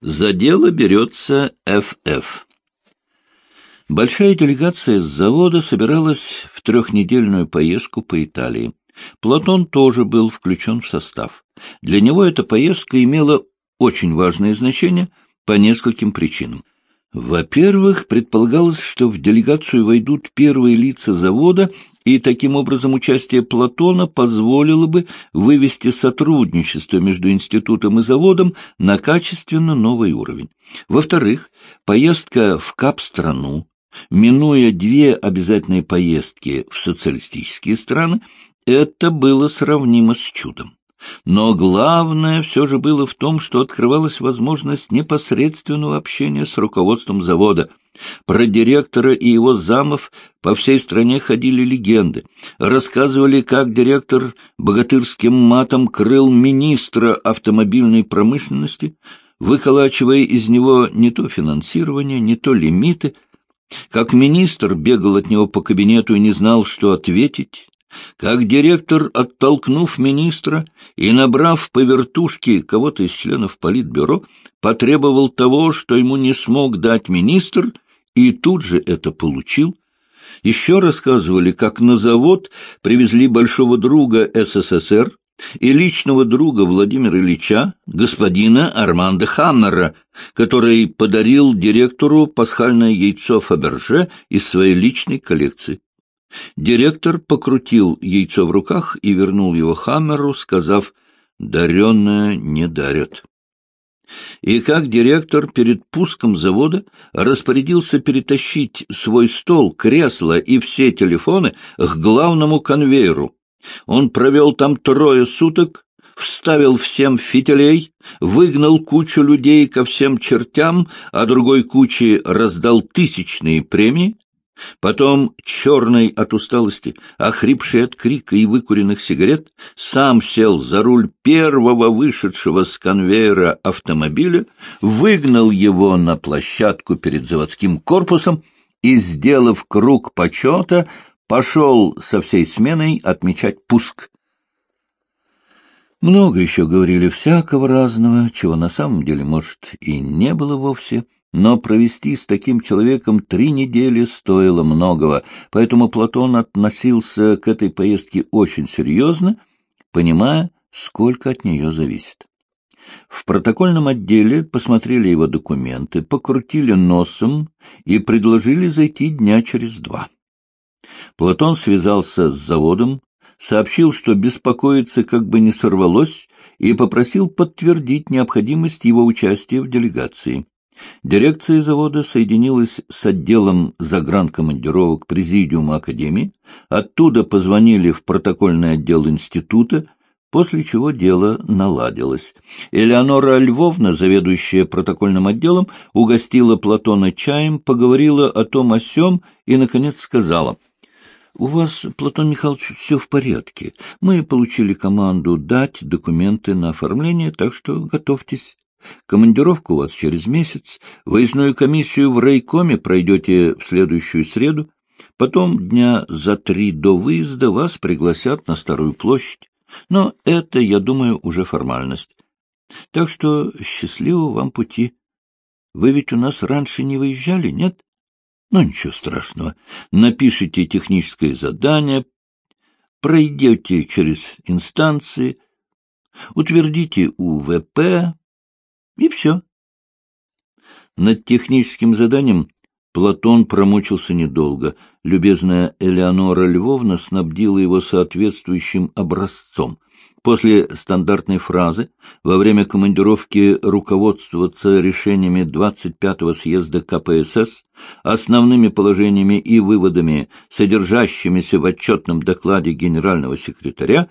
За дело берется ФФ. Большая делегация с завода собиралась в трехнедельную поездку по Италии. Платон тоже был включен в состав. Для него эта поездка имела очень важное значение по нескольким причинам. Во-первых, предполагалось, что в делегацию войдут первые лица завода, и таким образом участие Платона позволило бы вывести сотрудничество между институтом и заводом на качественно новый уровень. Во-вторых, поездка в Кап-страну, минуя две обязательные поездки в социалистические страны, это было сравнимо с чудом. Но главное все же было в том, что открывалась возможность непосредственного общения с руководством завода. Про директора и его замов по всей стране ходили легенды. Рассказывали, как директор богатырским матом крыл министра автомобильной промышленности, выколачивая из него не то финансирование, не то лимиты, как министр бегал от него по кабинету и не знал, что ответить, как директор, оттолкнув министра и набрав по вертушке кого-то из членов политбюро, потребовал того, что ему не смог дать министр, и тут же это получил. Еще рассказывали, как на завод привезли большого друга СССР и личного друга Владимира Ильича, господина Арманда Хаммера, который подарил директору пасхальное яйцо Фаберже из своей личной коллекции. Директор покрутил яйцо в руках и вернул его Хаммеру, сказав «даренное не дарят». И как директор перед пуском завода распорядился перетащить свой стол, кресло и все телефоны к главному конвейеру. Он провел там трое суток, вставил всем фитилей, выгнал кучу людей ко всем чертям, а другой куче раздал тысячные премии, Потом, черный от усталости, охрипший от крика и выкуренных сигарет, сам сел за руль первого вышедшего с конвейера автомобиля, выгнал его на площадку перед заводским корпусом и, сделав круг почета, пошел со всей сменой отмечать пуск. Много еще говорили всякого разного, чего на самом деле, может, и не было вовсе — но провести с таким человеком три недели стоило многого, поэтому Платон относился к этой поездке очень серьезно, понимая, сколько от нее зависит. В протокольном отделе посмотрели его документы, покрутили носом и предложили зайти дня через два. Платон связался с заводом, сообщил, что беспокоится, как бы не сорвалось, и попросил подтвердить необходимость его участия в делегации. Дирекция завода соединилась с отделом загранкомандировок Президиума Академии, оттуда позвонили в протокольный отдел института, после чего дело наладилось. Элеонора Львовна, заведующая протокольным отделом, угостила Платона чаем, поговорила о том о сём и, наконец, сказала — у вас, Платон Михайлович, все в порядке. Мы получили команду дать документы на оформление, так что готовьтесь. Командировка у вас через месяц, выездную комиссию в райкоме пройдете в следующую среду, потом дня за три до выезда вас пригласят на Старую площадь. Но это, я думаю, уже формальность. Так что счастливого вам пути. Вы ведь у нас раньше не выезжали, нет? Ну, ничего страшного. Напишите техническое задание, пройдете через инстанции, утвердите УВП, и все. Над техническим заданием Платон промучился недолго. Любезная Элеонора Львовна снабдила его соответствующим образцом. После стандартной фразы во время командировки руководствоваться решениями 25-го съезда КПСС, основными положениями и выводами, содержащимися в отчетном докладе генерального секретаря,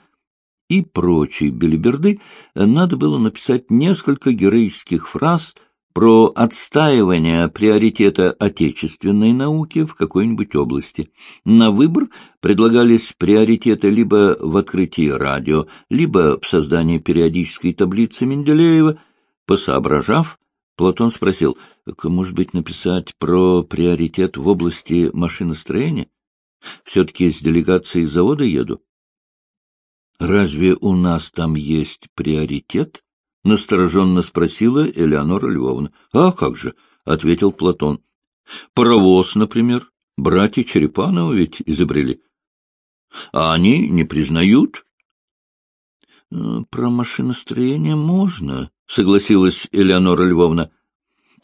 и прочей белиберды, надо было написать несколько героических фраз про отстаивание приоритета отечественной науки в какой-нибудь области. На выбор предлагались приоритеты либо в открытии радио, либо в создании периодической таблицы Менделеева. Посоображав, Платон спросил, может быть, написать про приоритет в области машиностроения? Все-таки с делегацией завода еду. Разве у нас там есть приоритет? настороженно спросила Элеонора Львовна. — А как же? — ответил Платон. — Паровоз, например. Братья Черепанова ведь изобрели. А они не признают? «Э, — Про машиностроение можно, — согласилась Элеонора Львовна.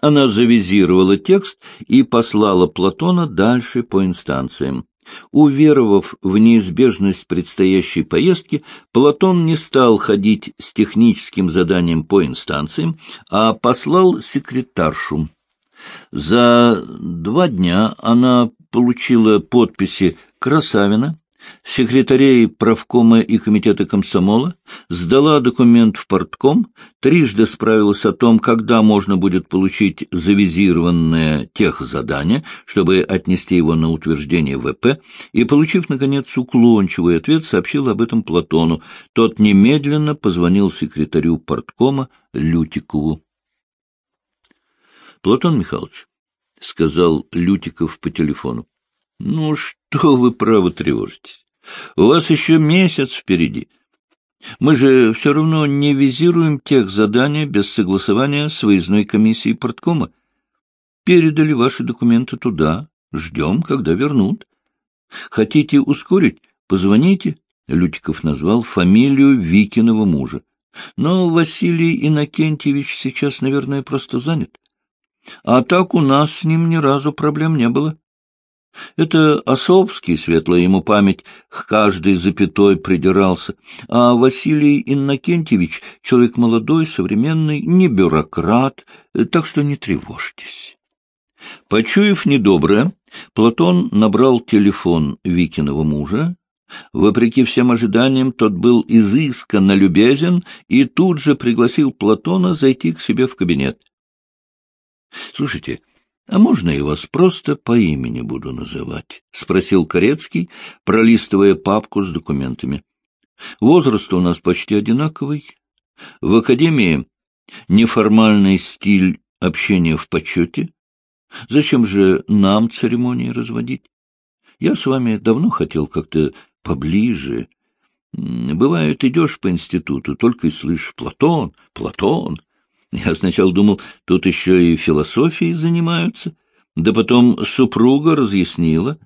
Она завизировала текст и послала Платона дальше по инстанциям. Уверовав в неизбежность предстоящей поездки, Платон не стал ходить с техническим заданием по инстанциям, а послал секретаршу. За два дня она получила подписи Красавина, секретарей правкома и комитета комсомола, сдала документ в портком, трижды справилась о том, когда можно будет получить завизированное техзадание, чтобы отнести его на утверждение ВП, и, получив, наконец, уклончивый ответ, сообщил об этом Платону. Тот немедленно позвонил секретарю порткома Лютикову. — Платон Михайлович, — сказал Лютиков по телефону, ну, что вы, право, тревожитесь? У вас еще месяц впереди. Мы же все равно не визируем тех заданий без согласования с выездной комиссией порткома. Передали ваши документы туда. Ждем, когда вернут. Хотите ускорить? Позвоните. Лютиков назвал фамилию Викиного мужа. Но Василий Иннокентьевич сейчас, наверное, просто занят. А так у нас с ним ни разу проблем не было. Это Осовский, светлая ему память, к каждой запятой придирался, а Василий Иннокентьевич — человек молодой, современный, не бюрократ, так что не тревожьтесь. Почуяв недоброе, Платон набрал телефон Викиного мужа. Вопреки всем ожиданиям, тот был изысканно любезен и тут же пригласил Платона зайти к себе в кабинет. — Слушайте, — а можно я вас просто по имени буду называть? — спросил Корецкий, пролистывая папку с документами. — Возраст у нас почти одинаковый. В академии неформальный стиль общения в почете. Зачем же нам церемонии разводить? Я с вами давно хотел как-то поближе. Бывает, идешь по институту, только и слышишь «Платон, Платон». Я сначала думал, тут еще и философией занимаются. Да потом супруга разъяснила.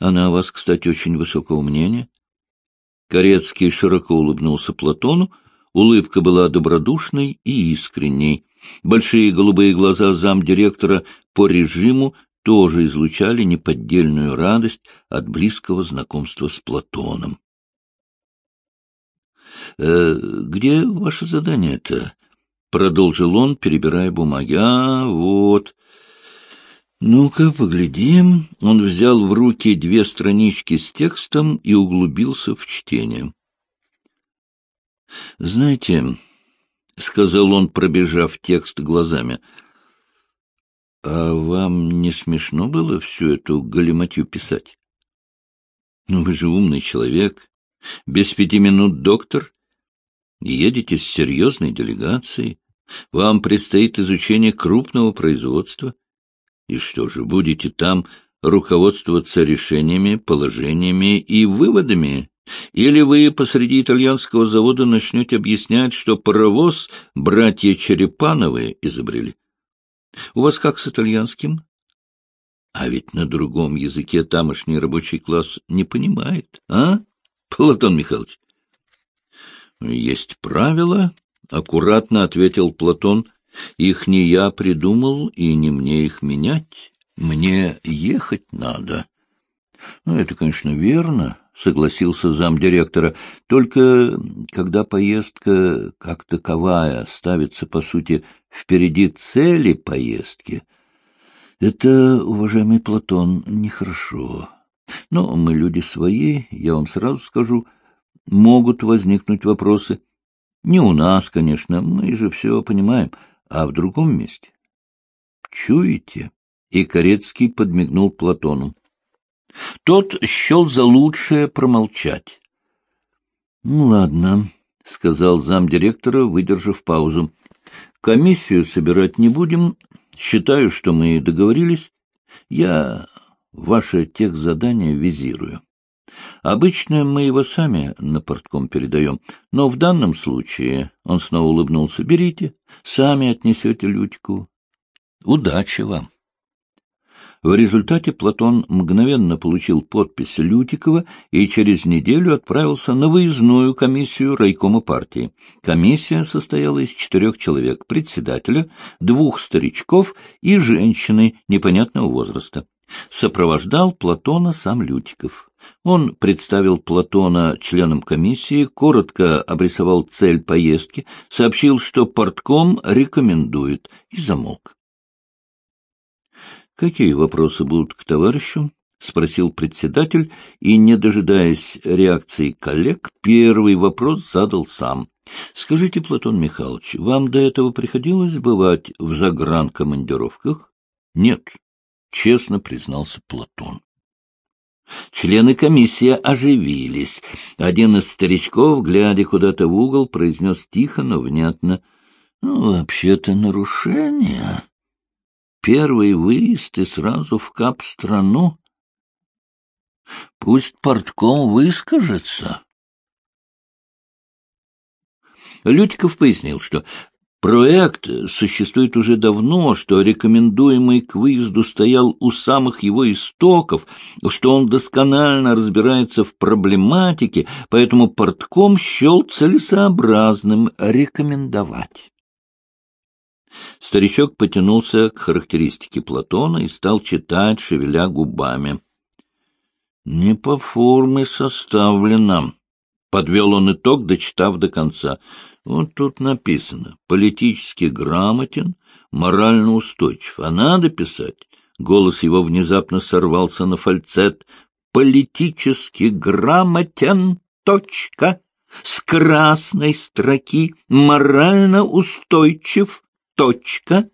Она о вас, кстати, очень высокого мнения. Корецкий широко улыбнулся Платону. Улыбка была добродушной и искренней. Большие голубые глаза замдиректора по режиму тоже излучали неподдельную радость от близкого знакомства с Платоном. «Э, — Где ваше задание-то? Продолжил он, перебирая бумаги. А, вот. Ну-ка, поглядим. Он взял в руки две странички с текстом и углубился в чтение. Знаете, — сказал он, пробежав текст глазами, — а вам не смешно было всю эту галиматью писать? Ну, вы же умный человек. Без пяти минут доктор. Едете с серьезной делегацией. Вам предстоит изучение крупного производства. И что же, будете там руководствоваться решениями, положениями и выводами? Или вы посреди итальянского завода начнете объяснять, что паровоз братья Черепановы изобрели? У вас как с итальянским? А ведь на другом языке тамошний рабочий класс не понимает, а, Платон Михайлович? Есть правила, аккуратно ответил Платон. Их не я придумал, и не мне их менять. Мне ехать надо. Ну, это, конечно, верно, — согласился замдиректора. Только когда поездка как таковая ставится, по сути, впереди цели поездки, это, уважаемый Платон, нехорошо. Но мы люди свои, я вам сразу скажу, могут возникнуть вопросы — не у нас, конечно, мы же все понимаем, а в другом месте. Чуете? И Корецкий подмигнул Платону. Тот счел за лучшее промолчать. — Ну, ладно, — сказал замдиректора, выдержав паузу. — Комиссию собирать не будем. Считаю, что мы договорились. Я ваше техзадание визирую. Обычно мы его сами на портком передаем, но в данном случае, — он снова улыбнулся, — берите, сами отнесете Лютику. Удачи вам! В результате Платон мгновенно получил подпись Лютикова и через неделю отправился на выездную комиссию райкома партии. Комиссия состояла из четырех человек — председателя, двух старичков и женщины непонятного возраста. Сопровождал Платона сам Лютиков. Он представил Платона членам комиссии, коротко обрисовал цель поездки, сообщил, что портком рекомендует, и замолк. Какие вопросы будут к товарищу? — спросил председатель, и, не дожидаясь реакции коллег, первый вопрос задал сам. — Скажите, Платон Михайлович, вам до этого приходилось бывать в загранкомандировках? — Нет, — честно признался Платон. Члены комиссии оживились. Один из старичков, глядя куда-то в угол, произнес тихо, но внятно. — Ну, вообще-то нарушение. Первый выезд и сразу в кап-страну. Пусть портком выскажется. Лютиков пояснил, что проект существует уже давно, что рекомендуемый к выезду стоял у самых его истоков, что он досконально разбирается в проблематике, поэтому портком счел целесообразным рекомендовать. Старичок потянулся к характеристике Платона и стал читать, шевеля губами. — Не по форме составлено. Подвел он итог, дочитав до конца. Вот тут написано «политически грамотен, морально устойчив». А надо писать. Голос его внезапно сорвался на фальцет. «Политически грамотен, точка, с красной строки, морально устойчив, точка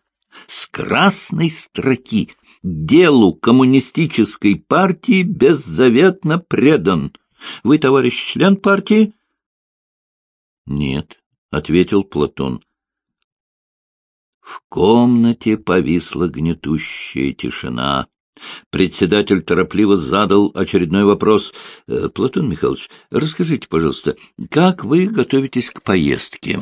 с красной строки. Делу коммунистической партии беззаветно предан. Вы, товарищ член партии? — Нет, — ответил Платон. В комнате повисла гнетущая тишина. Председатель торопливо задал очередной вопрос. «Э, — Платон Михайлович, расскажите, пожалуйста, как вы готовитесь к поездке?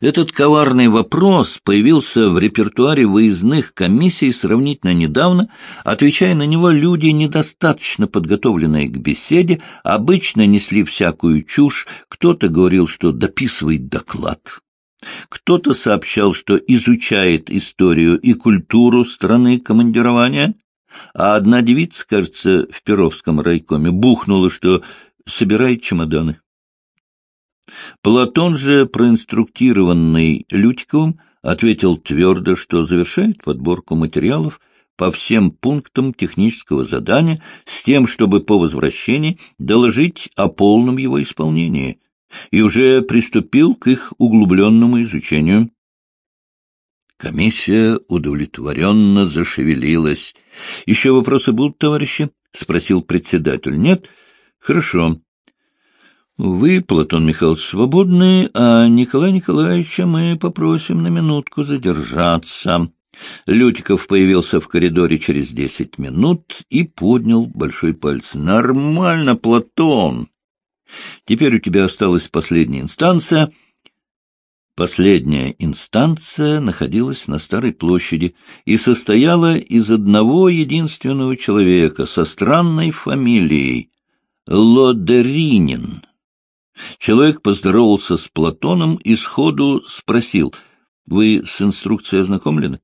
Этот коварный вопрос появился в репертуаре выездных комиссий сравнительно недавно. Отвечая на него, люди, недостаточно подготовленные к беседе, обычно несли всякую чушь. Кто-то говорил, что дописывает доклад. Кто-то сообщал, что изучает историю и культуру страны командирования. А одна девица, кажется, в Перовском райкоме бухнула, что собирает чемоданы. Платон же, проинструктированный Лютиковым, ответил твердо, что завершает подборку материалов по всем пунктам технического задания с тем, чтобы по возвращении доложить о полном его исполнении, и уже приступил к их углубленному изучению. Комиссия удовлетворенно зашевелилась. — Еще вопросы будут, товарищи? — спросил председатель. — Нет? — Хорошо. Вы, Платон Михайлович, свободны, а Николая Николаевича мы попросим на минутку задержаться. Лютиков появился в коридоре через десять минут и поднял большой палец. Нормально, Платон. Теперь у тебя осталась последняя инстанция. Последняя инстанция находилась на Старой площади и состояла из одного единственного человека со странной фамилией — Лодеринин. Человек поздоровался с Платоном и сходу спросил, «Вы с инструкцией ознакомлены?»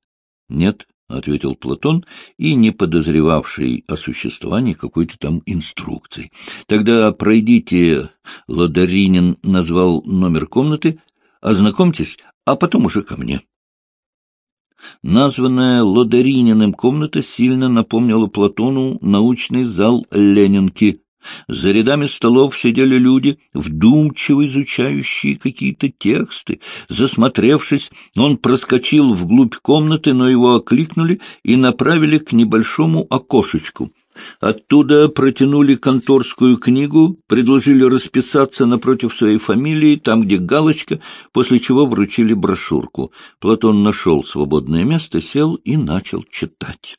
«Нет», — ответил Платон, и не подозревавший о существовании какой-то там инструкции. «Тогда пройдите», — Ладаринин назвал номер комнаты, «ознакомьтесь, а потом уже ко мне». Названная Лодарининым комната сильно напомнила Платону научный зал Ленинки — за рядами столов сидели люди, вдумчиво изучающие какие-то тексты. Засмотревшись, он проскочил вглубь комнаты, но его окликнули и направили к небольшому окошечку. Оттуда протянули конторскую книгу, предложили расписаться напротив своей фамилии, там, где галочка, после чего вручили брошюрку. Платон нашел свободное место, сел и начал читать.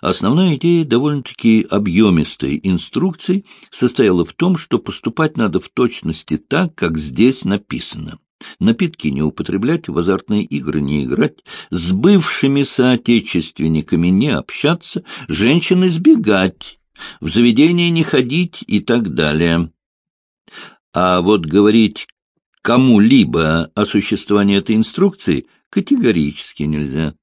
Основная идея довольно-таки объемистой инструкции состояла в том, что поступать надо в точности так, как здесь написано. Напитки не употреблять, в азартные игры не играть, с бывшими соотечественниками не общаться, женщин избегать, в заведение не ходить и так далее. А вот говорить кому-либо о существовании этой инструкции категорически нельзя.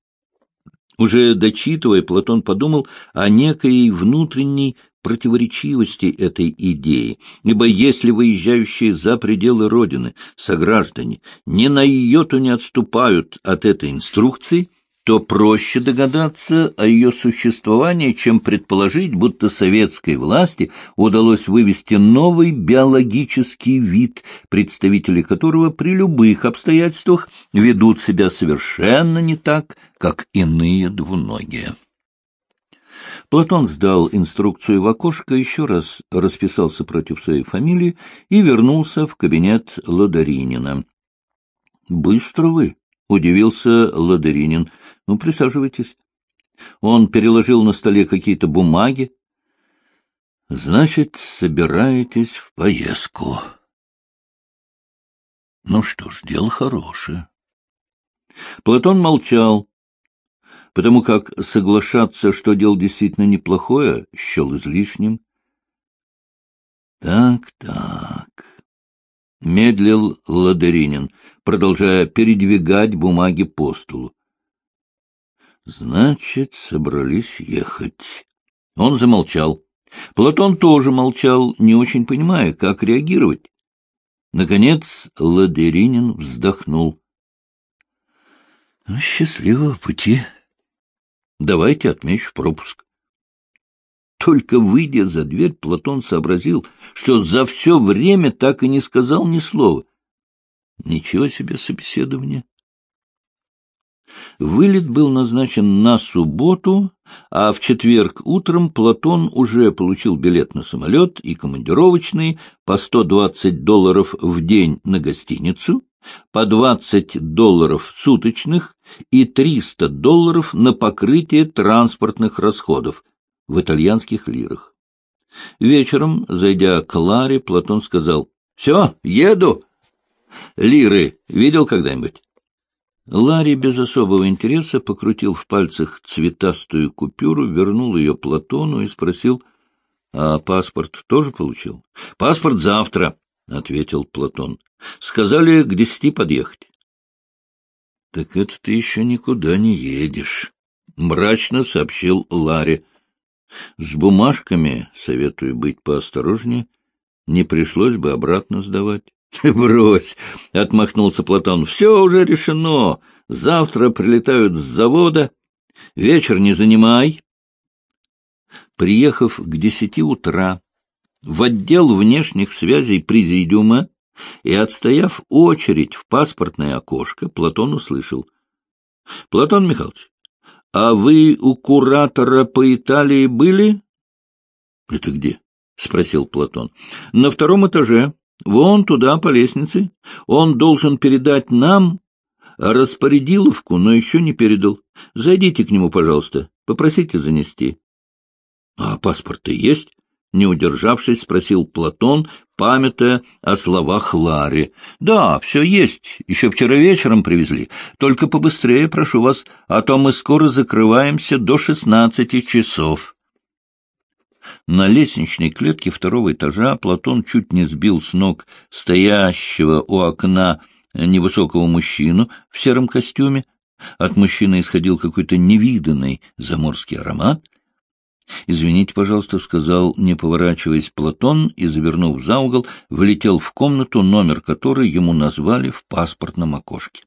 Уже дочитывая, Платон подумал о некой внутренней противоречивости этой идеи, ибо если выезжающие за пределы Родины сограждане ни на йоту не отступают от этой инструкции, то проще догадаться о ее существовании, чем предположить, будто советской власти удалось вывести новый биологический вид, представители которого при любых обстоятельствах ведут себя совершенно не так, как иные двуногие. Платон сдал инструкцию в окошко, еще раз расписался против своей фамилии и вернулся в кабинет Ладаринина. — Быстро вы, — удивился Ладаринин. — Ну, присаживайтесь. Он переложил на столе какие-то бумаги. — Значит, собираетесь в поездку. Ну что ж, дело хорошее. Платон молчал, потому как соглашаться, что дело действительно неплохое, счел излишним. Так, так. Медлил Ладеринин, продолжая передвигать бумаги по столу. Значит, собрались ехать. Он замолчал. Платон тоже молчал, не очень понимая, как реагировать. Наконец Ладеринин вздохнул. — Счастливого пути, Давайте отмечу пропуск. Только выйдя за дверь, Платон сообразил, что за все время так и не сказал ни слова. Ничего себе собеседование. Вылет был назначен на субботу, а в четверг утром Платон уже получил билет на самолет и командировочные по 120 долларов в день на гостиницу, по 20 долларов суточных и 300 долларов на покрытие транспортных расходов в итальянских лирах. Вечером, зайдя к Ларе, Платон сказал, — Все, еду. Лиры видел когда-нибудь? Ларри без особого интереса покрутил в пальцах цветастую купюру, вернул ее Платону и спросил, — А паспорт тоже получил? — Паспорт завтра, — ответил Платон. — Сказали к десяти подъехать. — Так это ты еще никуда не едешь, — мрачно сообщил Ларри. — С бумажками советую быть поосторожнее. Не пришлось бы обратно сдавать. — Брось! — отмахнулся Платон. — Все уже решено. Завтра прилетают с завода. Вечер не занимай. Приехав к десяти утра, в отдел внешних связей президиума и, отстояв очередь в паспортное окошко, Платон услышал. — Платон Михайлович, а вы у куратора по Италии были? — Это где? — спросил Платон. — На втором этаже. Вон туда, по лестнице. Он должен передать нам распорядиловку, но еще не передал. Зайдите к нему, пожалуйста. Попросите занести. — А паспорт-то есть? Не удержавшись, спросил Платон, памятая о словах Лари. — Да, все есть. Еще вчера вечером привезли. Только побыстрее, прошу вас, а то мы скоро закрываемся до шестнадцати часов. На лестничной клетке второго этажа Платон чуть не сбил с ног стоящего у окна невысокого мужчину в сером костюме. От мужчины исходил какой-то невиданный заморский аромат —— Извините, пожалуйста, — сказал, не поворачиваясь Платон, и, завернув за угол, влетел в комнату, номер которой ему назвали в паспортном окошке.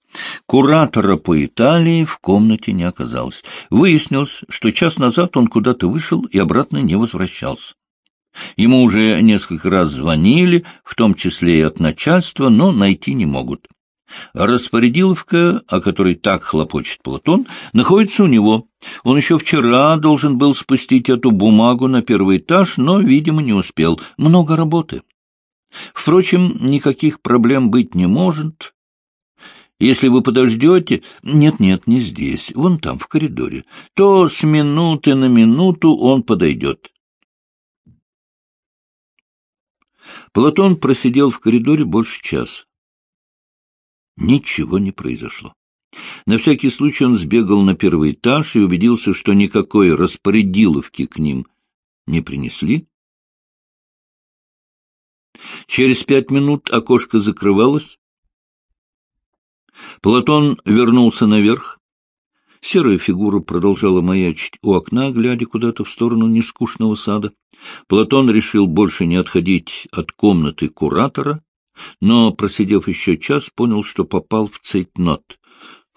Куратора по Италии в комнате не оказалось. Выяснилось, что час назад он куда-то вышел и обратно не возвращался. Ему уже несколько раз звонили, в том числе и от начальства, но найти не могут. Распорядиловка, о которой так хлопочет Платон, находится у него. Он еще вчера должен был спустить эту бумагу на первый этаж, но, видимо, не успел. Много работы. Впрочем, никаких проблем быть не может. Если вы подождете... Нет-нет, не здесь, вон там, в коридоре. То с минуты на минуту он подойдет. Платон просидел в коридоре больше часа. Ничего не произошло. На всякий случай он сбегал на первый этаж и убедился, что никакой распорядиловки к ним не принесли. Через пять минут окошко закрывалось. Платон вернулся наверх. Серая фигура продолжала маячить у окна, глядя куда-то в сторону нескучного сада. Платон решил больше не отходить от комнаты куратора, но, просидев еще час, понял, что попал в цейтнот.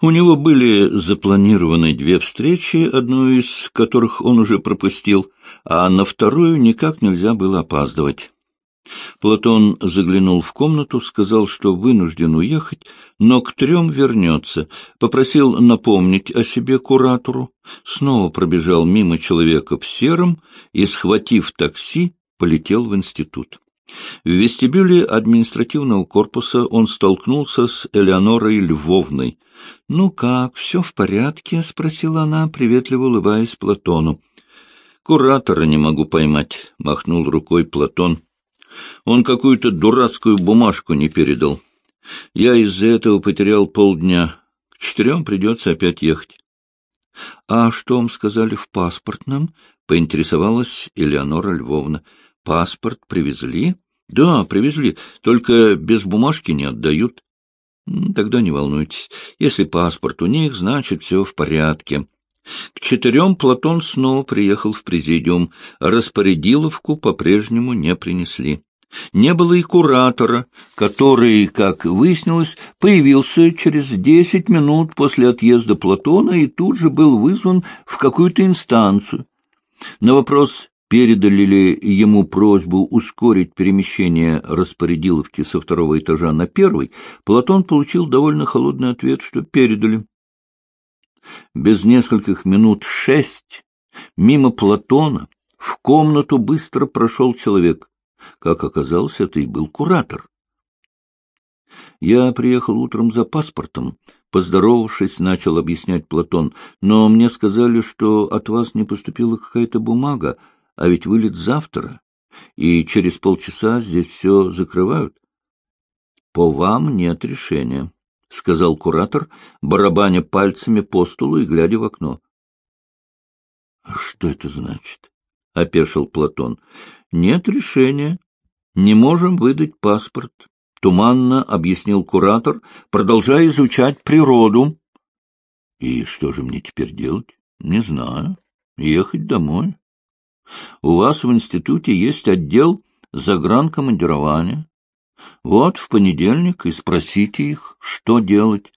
У него были запланированы две встречи, одну из которых он уже пропустил, а на вторую никак нельзя было опаздывать. Платон заглянул в комнату, сказал, что вынужден уехать, но к трем вернется, попросил напомнить о себе куратору, снова пробежал мимо человека в сером и, схватив такси, полетел в институт. В вестибюле административного корпуса он столкнулся с Элеонорой Львовной. — Ну как, все в порядке? — спросила она, приветливо улыбаясь Платону. — Куратора не могу поймать, — махнул рукой Платон. Он какую-то дурацкую бумажку не передал. Я из-за этого потерял полдня. К четырем придется опять ехать. — А что вам сказали в паспортном? — поинтересовалась Элеонора Львовна. — Паспорт привезли? — Да, привезли, только без бумажки не отдают. — Тогда не волнуйтесь. Если паспорт у них, значит, все в порядке. К четырем Платон снова приехал в президиум. Распорядиловку по-прежнему не принесли. Не было и куратора, который, как выяснилось, появился через десять минут после отъезда Платона и тут же был вызван в какую-то инстанцию. На вопрос, передали ли ему просьбу ускорить перемещение распорядиловки со второго этажа на первый, Платон получил довольно холодный ответ, что передали. Без нескольких минут шесть мимо Платона в комнату быстро прошел человек. Как оказалось, это и был куратор. Я приехал утром за паспортом. Поздоровавшись, начал объяснять Платон, но мне сказали, что от вас не поступила какая-то бумага, а ведь вылет завтра, и через полчаса здесь все закрывают. По вам нет решения. — сказал куратор, барабаня пальцами по столу и глядя в окно. — Что это значит? — опешил Платон. — Нет решения. Не можем выдать паспорт, — туманно объяснил куратор, продолжая изучать природу. — И что же мне теперь делать? — Не знаю. Ехать домой. У вас в институте есть отдел загранкомандирования. Вот в понедельник и спросите их, что делать.